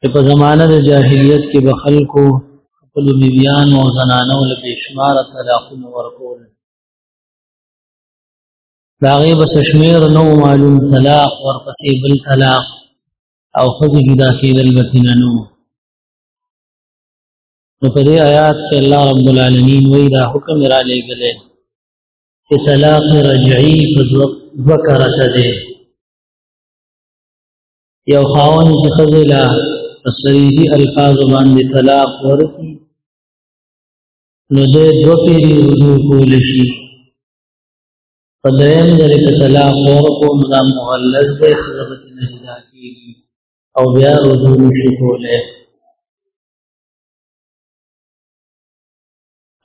چې په زمانه د جاهلیت کې به خلکو خپل بیبیان او زنانو له بشمار طلاقونه ورکول دا غي بس شمیر نو معلوم طلاق ورپسې بل طلاق او خود جدا کېدل بتنه نو نو په دې آیات کې الله رب العالمین وی دا حکم را لېږلی چې طلاق رجعي په دوه کرته دی یو خاون چې خزه لا صریحي الفاظ باندې طلاق ورکړي نو دې دو پیری رجوع کول شي په دریم ځل کې طلاق ورکو نو دا مغلظ دې خزبت نه جدا کیږي او بیا رجوع نشي کولای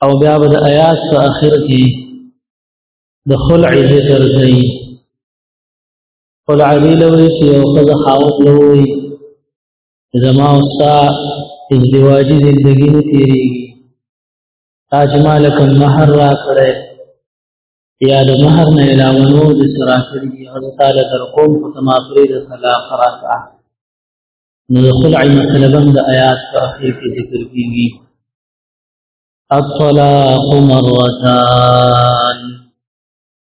او بیا به آیات په اخر کې د خلع ذکر کوي قل علی لوی چې یو خزه خاوند لوی زما او ستا ازدواجی زندگی نه تیریږي تاج مالک مہر را کړه یا د مہر نه علاوه نور د سرا کړی هغه تعالی در کوم په تما پرې د صلاح خراکا نو خلع مسله بند آیات په اخر کې ذکر کیږي الطلاق مرتان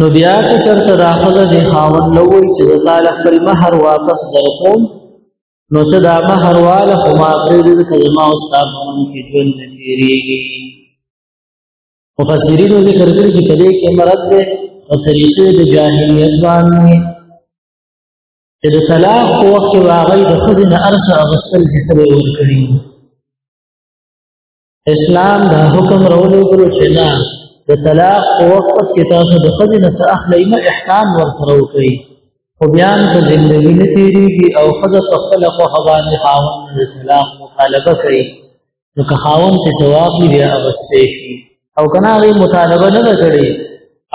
نو بیا که چرته دا خزه دی خاون لوی چې د تعالی خپل مہر واپس درکوم نو ته دا مہر والا خو ما پرې دې ته ما او تاسو باندې کې ژوند نه تیریږي مفسرین ذکر کړی چې کله کې مراد ده او طریقې د جاهلیت باندې چې د طلاق په وخت کې واغې د خزینه ارسه اغسل چې سره ور کړی اسلام دا حکم راولې ګلو چې نه د طلاق په وخت کې تاسو د خځې نه څه اخلي نه احکام ورسره وکړي خو بیا په زندګی نه تیریږي او خځه په خپل خو باندې خاوند د طلاق مطالبه کوي نو که خاوند ته جواب بیا اغستې شي او کنه هغه مطالبه نه کړي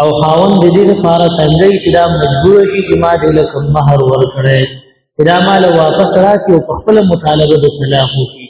او خاوند د دې لپاره څنګه چې دا مجبور شي چې ما دې له کوم مہر ورکړي دا مال واپس راکړي او خپل مطالبه د طلاق وکړي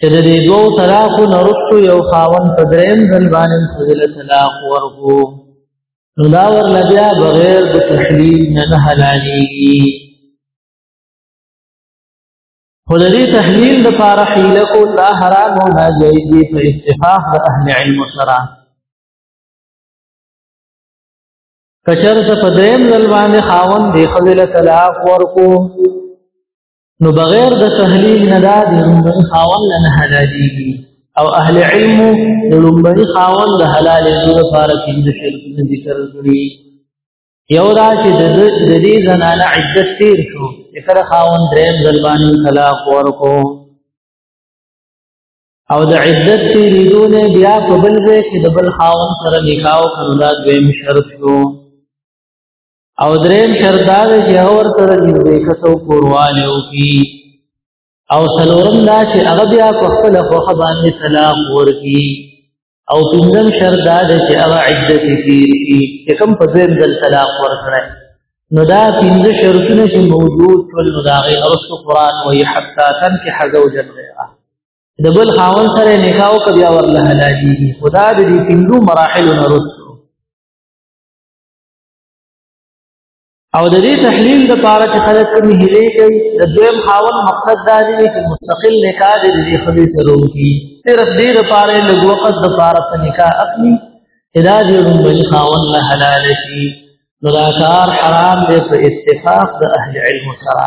چې د دې دوو طلاق نرستو یو خاون په دریم ځل باندې خزل طلاق ورکو نو دا ور لبیا بغیر د تحلیل نه حلالېږي خو د دې تحلیل د پاره حیله کو لا حرام او ناجایز دی په اتفاق د اهل علم سره کچر ته په دریم ځل باندې خاون دی خزل طلاق ورکو نو بغیر د تحلیل نه دا د لومبني خاون نه نه حلالېږي او اهل علم د لومبني خاون د حلالېدو لپاره پنځه شرطونه ذکر کړي یو دا چې د دې زنانه عدت تیر شو چې کله خاون درېم ځل باندې طلاق ورکړو او د عدت تیریدو نه بیا په بل ځای کې د بل خاون سره نکاح کړو دا دویم شرط شو او دریم شرط دا دی چې هغه ورته د دې کتو کورواله او کی او سلورم دا چې هغه بیا په خپل خوخه باندې طلاق ورکی او پنځم شرط دا دی چې هغه عدت تیر کی چې کوم په ځین د طلاق ورکړي نو دا پنځه شرطونه چې موجود ټول نو دا غي ارس قرآن وهي حتا تن کې حاجه او جنغه د بل خاون سره نکاح او بیا ورله هلاجي خدا دې پنځو مراحل نو او د دې تحلیل د پاره چې خلک کوم هلي کوي د دویم خاون مقصد دا دی چې مستقل نکاح دې دې خلې سره وکړي صرف دې د پاره لږ وخت د پاره په نکاح اخلي ادا دې بل خاون له حلال شي نو دا کار حرام دې په اتفاق د اهل علم سره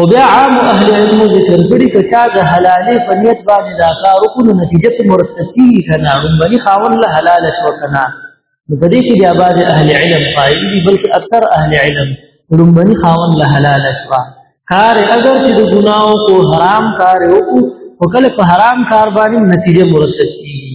خو بیا عام اهل علم ذکر کړي که چا د حلالې په نیت باندې دا کار وکړو نو نتیجه ته مرتب کېږي که نه لومړني خاوند له حلاله شوه که نه نو په دې کې بیا بعضې اهل علم قایل دي بلکې اکثر اهل علم لومړني خاوند له حلاله شوه کار اگر چې د ګناو کو حرام کار وکړو خو کله په حرام کار باندې نتیجه مرتب کېږي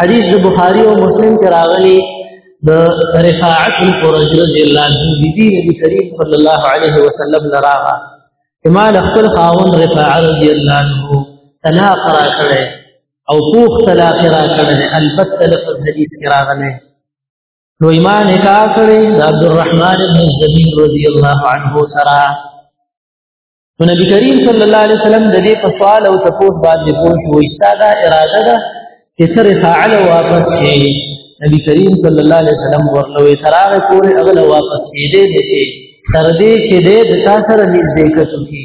حدیث د بخاری او مسلم کې راغلی د رفاعت القرج رضی الله عنه بیبي نبی کریم صلی الله علیه وسلم لراغه امال خپل خاون رفاعه رضی الله عنه طلاق را کړی او پوخ طلاق را کړی البته لفظ حدیث کې راغلی نو ایمان کا کړی عبد الرحمن بن الزبیر رضی الله عنه سره نو نبی کریم صلی الله علیه وسلم د دې په سوال او تپوس باندې پوه شو استاده اراده ده چې تر فعل واپس شي نبی کریم صلی الله علیه وسلم ورته وی تراغه پورې اغل واپس کېدې دې چې تر دې چې دې د تاسو سره نږدې کتو کی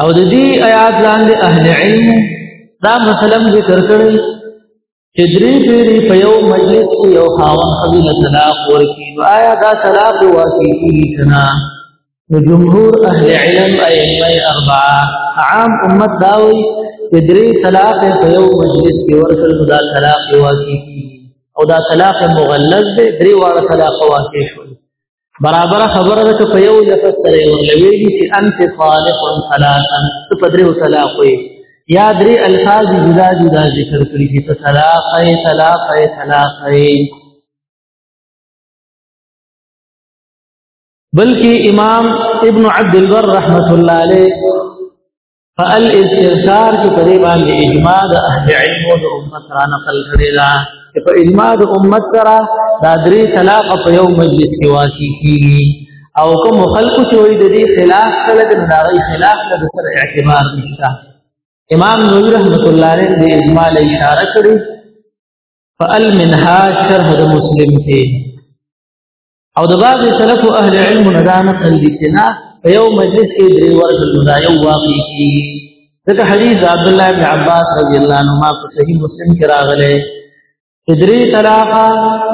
او د دې آیات لاندې اهل علم دا مثلا ذکر کړی چې درې پیری په یو مجلس کې یو خاوند خزینه طلاق ورکړي نو آیا دا طلاق واقع کیږي کنا نو جمهور اهل علم ائمه اربعه عام امت داوي چې درې طلاق په یو مجلس کې ورکړل دا طلاق واقع کیږي او دا طلاق مغلظ دی درې واړه طلاق واقع شول برابر خبره ده په یو لفظ سره ورلويږي چې انت طالق ثلاثا ته پدریو طلاق وي یا درې الفاظ جدا جدا ذکر کړی دي ته طلاق اي طلاق اي طلاق اي بلکې امام ابن عبد البر رحمت الله عليه فال استنصار کې په دې باندې اجماع د اهل علم او د امت را نقل کړي دا چې په اجماع د امت سره دا درې طلاق په یو مجلس کې واقع کیږي او کوم خلق چې وي د دې خلاف کله د داغي خلاف له سره اعتبار نشته امام نووي رحمت الله علیه د اجماع له اشاره کړي فال منها شرح د مسلم کې او د بعض سلف او اهل علم نه دا نقل دي چې نه په یو مجلس کې درې ورځې دا یو واقع کیږي ځکه حدیث عبد الله بن عباس رضی الله عنهما په صحیح مسلم کې راغلی چې درې طلاقه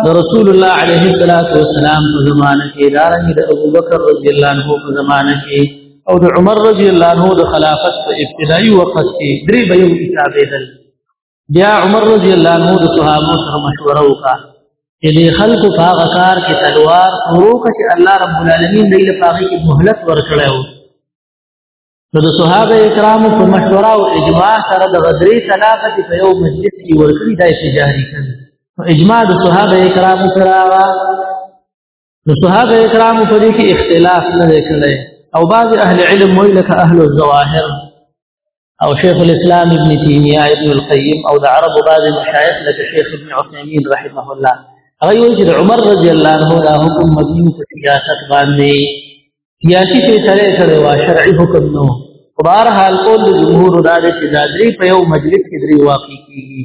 د رسول الله علیه الصلاۃ والسلام په زمانه کې دارنګ د ابو بکر رضی الله عنه په زمانه کې او د عمر رضی الله عنه د خلافت په ابتدایي وخت کې درې به یو حسابېدل بیا عمر رضی الله عنه د صحابه سره مشوره وکړه چې د خلکو په هغه کار کې تلوار وروکه چې الله رب العالمین دی له پاغي کې مهلت ورکړی و نو د صحابه کرامو په مشوره او اجماع سره د غدری طلاقه په یو مجلس کې ورکړي دای شي جاری کړي اجماع د صحابه کرامو سره نو صحابه کرام په دې کې اختلاف نه کړی او بعض اهل علم ویل لکه اهل الظواهر او شیخ الاسلام ابن تیمیه ابن القیم او د عرب بعض مشایخ لکه شیخ ابن عثیمین رحمه الله هغه ویل چې عمر رضی الله عنه دا حکم مبني په سیاست باندې سیاسي فیصله کړې وا شرعي حکم نو بهر حال ټول جمهور دا چې دا درې په یو مجلس کې درې واقع کیږي